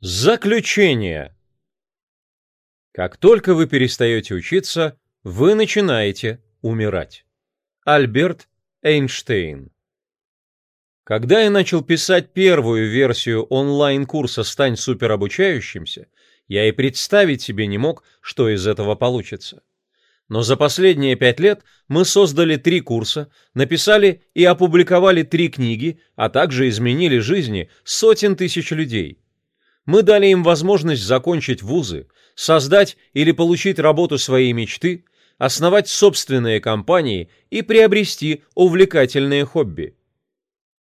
Заключение. Как только вы перестаете учиться, вы начинаете умирать. Альберт Эйнштейн. Когда я начал писать первую версию онлайн-курса «Стань суперобучающимся», я и представить себе не мог, что из этого получится. Но за последние пять лет мы создали три курса, написали и опубликовали три книги, а также изменили жизни сотен тысяч людей – мы дали им возможность закончить вузы, создать или получить работу своей мечты, основать собственные компании и приобрести увлекательные хобби.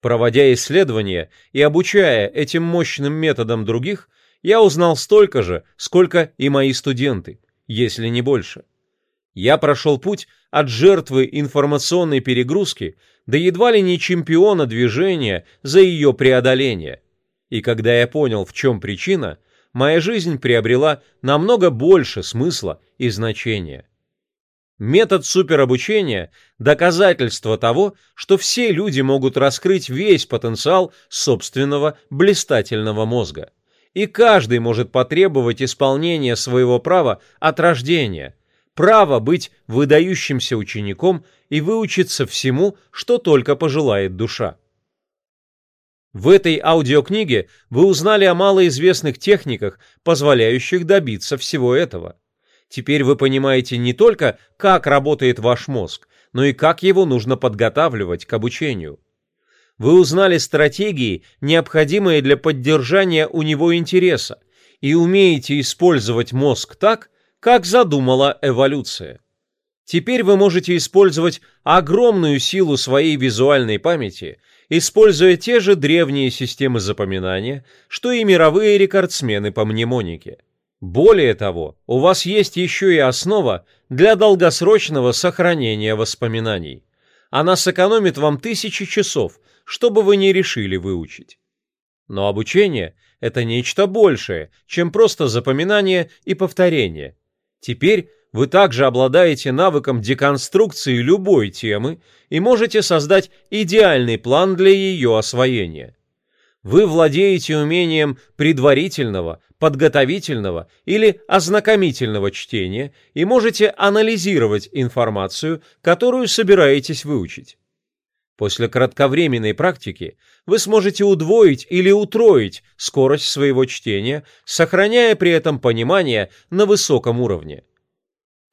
Проводя исследования и обучая этим мощным методам других, я узнал столько же, сколько и мои студенты, если не больше. Я прошел путь от жертвы информационной перегрузки до едва ли не чемпиона движения за ее преодоление – и когда я понял, в чем причина, моя жизнь приобрела намного больше смысла и значения. Метод суперобучения – доказательство того, что все люди могут раскрыть весь потенциал собственного блистательного мозга. И каждый может потребовать исполнения своего права от рождения, право быть выдающимся учеником и выучиться всему, что только пожелает душа. В этой аудиокниге вы узнали о малоизвестных техниках, позволяющих добиться всего этого. Теперь вы понимаете не только, как работает ваш мозг, но и как его нужно подготавливать к обучению. Вы узнали стратегии, необходимые для поддержания у него интереса, и умеете использовать мозг так, как задумала эволюция. Теперь вы можете использовать огромную силу своей визуальной памяти – используя те же древние системы запоминания, что и мировые рекордсмены по мнемонике. Более того, у вас есть еще и основа для долгосрочного сохранения воспоминаний. Она сэкономит вам тысячи часов, чтобы вы не решили выучить. Но обучение – это нечто большее, чем просто запоминание и повторение. Теперь вы также обладаете навыком деконструкции любой темы и можете создать идеальный план для ее освоения. Вы владеете умением предварительного, подготовительного или ознакомительного чтения и можете анализировать информацию, которую собираетесь выучить. После кратковременной практики вы сможете удвоить или утроить скорость своего чтения, сохраняя при этом понимание на высоком уровне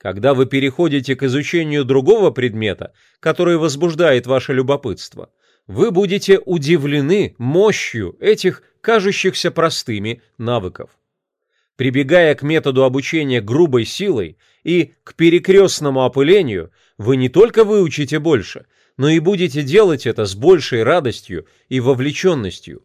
когда вы переходите к изучению другого предмета, который возбуждает ваше любопытство, вы будете удивлены мощью этих кажущихся простыми навыков. Прибегая к методу обучения грубой силой и к перекрестному опылению, вы не только выучите больше, но и будете делать это с большей радостью и вовлеченностью.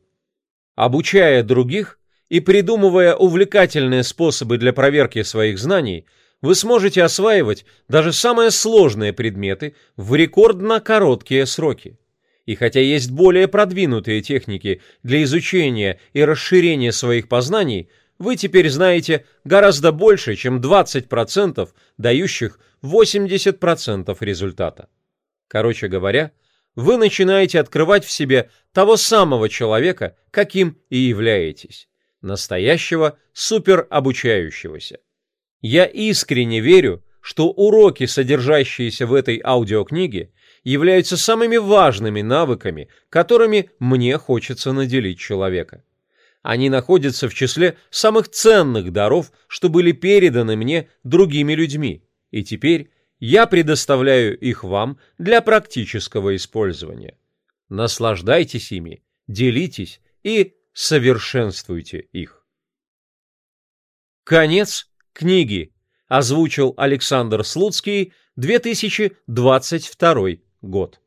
Обучая других и придумывая увлекательные способы для проверки своих знаний – вы сможете осваивать даже самые сложные предметы в рекордно короткие сроки. И хотя есть более продвинутые техники для изучения и расширения своих познаний, вы теперь знаете гораздо больше, чем 20%, дающих 80% результата. Короче говоря, вы начинаете открывать в себе того самого человека, каким и являетесь, настоящего суперобучающегося. Я искренне верю, что уроки, содержащиеся в этой аудиокниге, являются самыми важными навыками, которыми мне хочется наделить человека. Они находятся в числе самых ценных даров, что были переданы мне другими людьми, и теперь я предоставляю их вам для практического использования. Наслаждайтесь ими, делитесь и совершенствуйте их. Конец книги. Озвучил Александр Слуцкий, 2022 год.